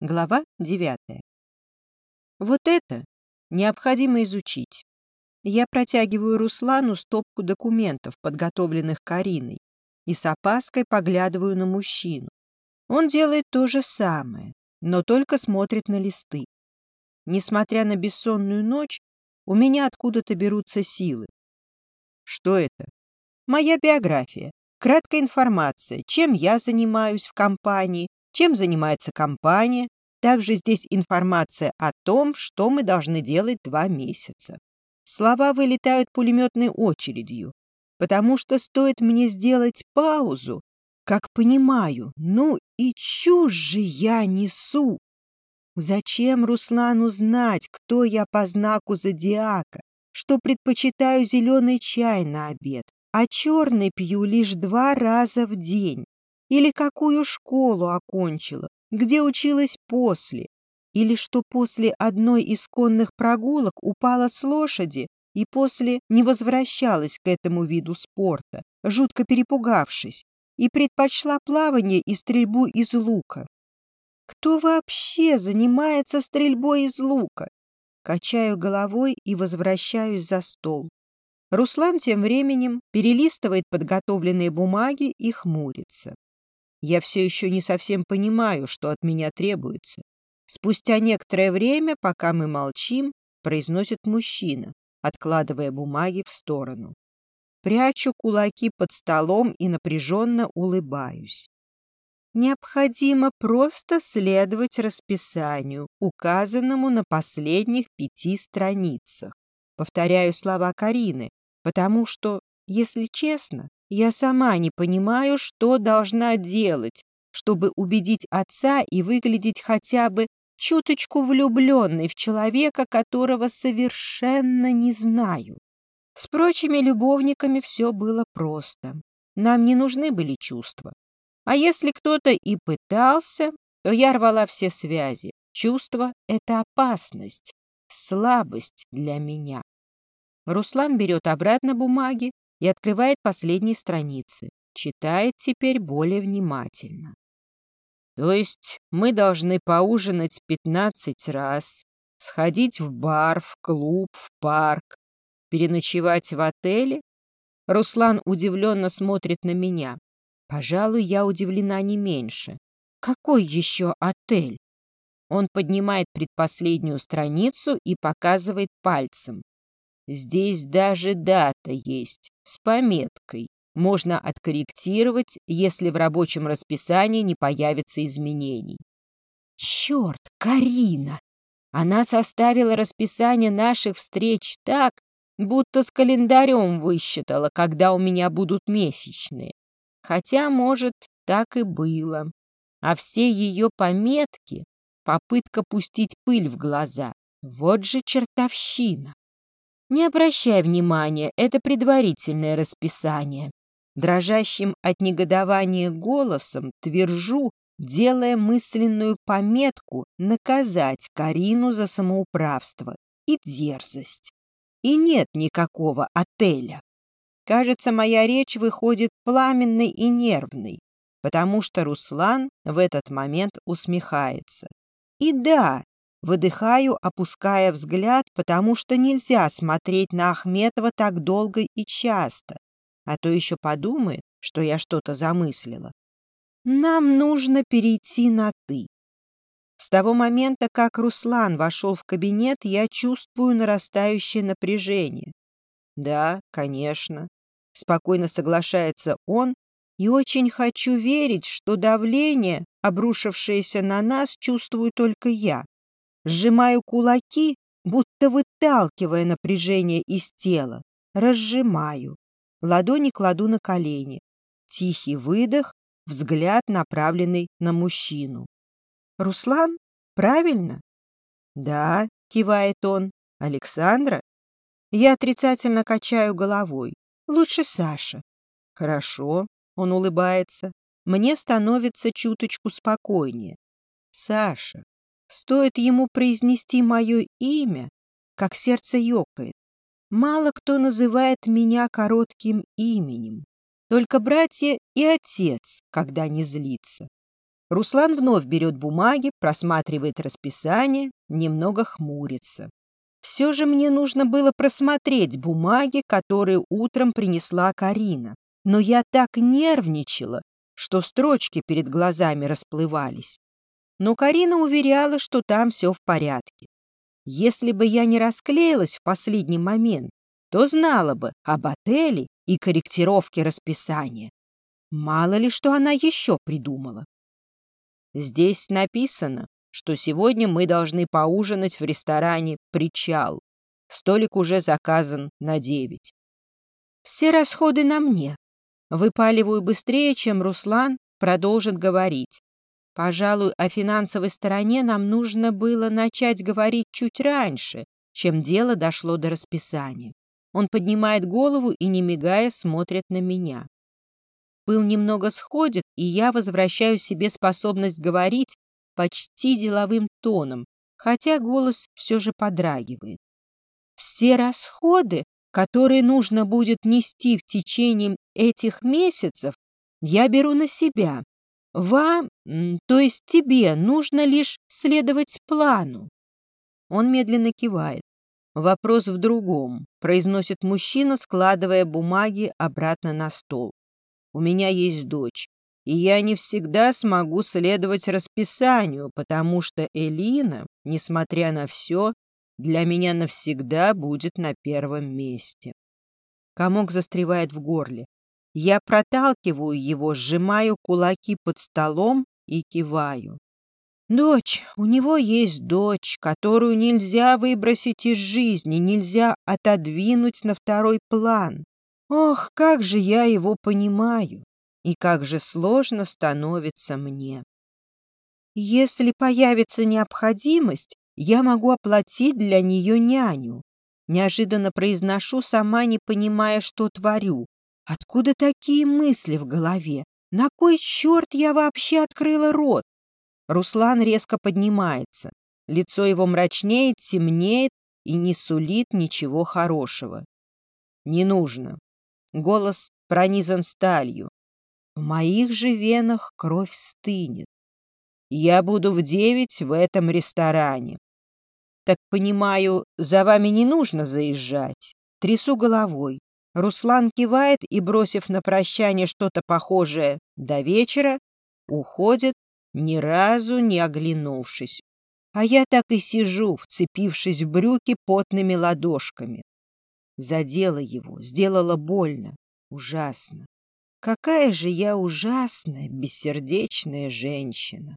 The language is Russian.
Глава девятая. Вот это необходимо изучить. Я протягиваю Руслану стопку документов, подготовленных Кариной, и с опаской поглядываю на мужчину. Он делает то же самое, но только смотрит на листы. Несмотря на бессонную ночь, у меня откуда-то берутся силы. Что это? Моя биография. Краткая информация, чем я занимаюсь в компании, чем занимается компания. Также здесь информация о том, что мы должны делать два месяца. Слова вылетают пулеметной очередью, потому что стоит мне сделать паузу, как понимаю, ну и чушь же я несу. Зачем Руслану знать, кто я по знаку зодиака, что предпочитаю зеленый чай на обед, а черный пью лишь два раза в день? Или какую школу окончила, где училась после? Или что после одной из конных прогулок упала с лошади и после не возвращалась к этому виду спорта, жутко перепугавшись, и предпочла плавание и стрельбу из лука? Кто вообще занимается стрельбой из лука? Качаю головой и возвращаюсь за стол. Руслан тем временем перелистывает подготовленные бумаги и хмурится. Я все еще не совсем понимаю, что от меня требуется. Спустя некоторое время, пока мы молчим, произносит мужчина, откладывая бумаги в сторону. Прячу кулаки под столом и напряженно улыбаюсь. Необходимо просто следовать расписанию, указанному на последних пяти страницах. Повторяю слова Карины, потому что, если честно, я сама не понимаю, что должна делать, чтобы убедить отца и выглядеть хотя бы чуточку влюбленной в человека, которого совершенно не знаю. С прочими любовниками все было просто. Нам не нужны были чувства. А если кто-то и пытался, то я рвала все связи. Чувство — это опасность, слабость для меня. Руслан берет обратно бумаги и открывает последние страницы. Читает теперь более внимательно. То есть мы должны поужинать пятнадцать раз, сходить в бар, в клуб, в парк, переночевать в отеле? Руслан удивленно смотрит на меня. Пожалуй, я удивлена не меньше. Какой еще отель? Он поднимает предпоследнюю страницу и показывает пальцем. Здесь даже дата есть, с пометкой. Можно откорректировать, если в рабочем расписании не появится изменений. Черт, Карина! Она составила расписание наших встреч так, будто с календарем высчитала, когда у меня будут месячные. Хотя, может, так и было. А все ее пометки — попытка пустить пыль в глаза. Вот же чертовщина! Не обращай внимания, это предварительное расписание. Дрожащим от негодования голосом твержу, делая мысленную пометку наказать Карину за самоуправство и дерзость. И нет никакого отеля. Кажется, моя речь выходит пламенной и нервной, потому что Руслан в этот момент усмехается. И да, Выдыхаю, опуская взгляд, потому что нельзя смотреть на Ахметова так долго и часто, а то еще подумает, что я что-то замыслила. Нам нужно перейти на «ты». С того момента, как Руслан вошел в кабинет, я чувствую нарастающее напряжение. Да, конечно. Спокойно соглашается он, и очень хочу верить, что давление, обрушившееся на нас, чувствую только я. Сжимаю кулаки, будто выталкивая напряжение из тела. Разжимаю. Ладони кладу на колени. Тихий выдох, взгляд, направленный на мужчину. «Руслан? Правильно?» «Да», — кивает он. «Александра?» Я отрицательно качаю головой. «Лучше Саша». «Хорошо», — он улыбается. «Мне становится чуточку спокойнее». «Саша, Стоит ему произнести мое имя, как сердце ёкает. Мало кто называет меня коротким именем. Только братья и отец, когда не злится. Руслан вновь берет бумаги, просматривает расписание, немного хмурится. Все же мне нужно было просмотреть бумаги, которые утром принесла Карина. Но я так нервничала, что строчки перед глазами расплывались. Но Карина уверяла, что там все в порядке. Если бы я не расклеилась в последний момент, то знала бы об отеле и корректировке расписания. Мало ли, что она еще придумала. Здесь написано, что сегодня мы должны поужинать в ресторане «Причал». Столик уже заказан на девять. Все расходы на мне. Выпаливаю быстрее, чем Руслан продолжит говорить. Пожалуй, о финансовой стороне нам нужно было начать говорить чуть раньше, чем дело дошло до расписания. Он поднимает голову и, не мигая, смотрит на меня. Пыл немного сходит, и я возвращаю себе способность говорить почти деловым тоном, хотя голос все же подрагивает. Все расходы, которые нужно будет нести в течение этих месяцев, я беру на себя. Вам, то есть тебе, нужно лишь следовать плану. Он медленно кивает. Вопрос в другом, произносит мужчина, складывая бумаги обратно на стол. У меня есть дочь, и я не всегда смогу следовать расписанию, потому что Элина, несмотря на все, для меня навсегда будет на первом месте. Комок застревает в горле. Я проталкиваю его, сжимаю кулаки под столом и киваю. Дочь, у него есть дочь, которую нельзя выбросить из жизни, нельзя отодвинуть на второй план. Ох, как же я его понимаю, и как же сложно становится мне. Если появится необходимость, я могу оплатить для нее няню. Неожиданно произношу, сама не понимая, что творю. Откуда такие мысли в голове? На кой черт я вообще открыла рот? Руслан резко поднимается. Лицо его мрачнеет, темнеет и не сулит ничего хорошего. Не нужно. Голос пронизан сталью. В моих же венах кровь стынет. Я буду в девять в этом ресторане. Так понимаю, за вами не нужно заезжать. Трясу головой. Руслан кивает и, бросив на прощание что-то похожее «до вечера», уходит, ни разу не оглянувшись. А я так и сижу, вцепившись в брюки потными ладошками. Задела его, сделала больно, ужасно. Какая же я ужасная, бессердечная женщина.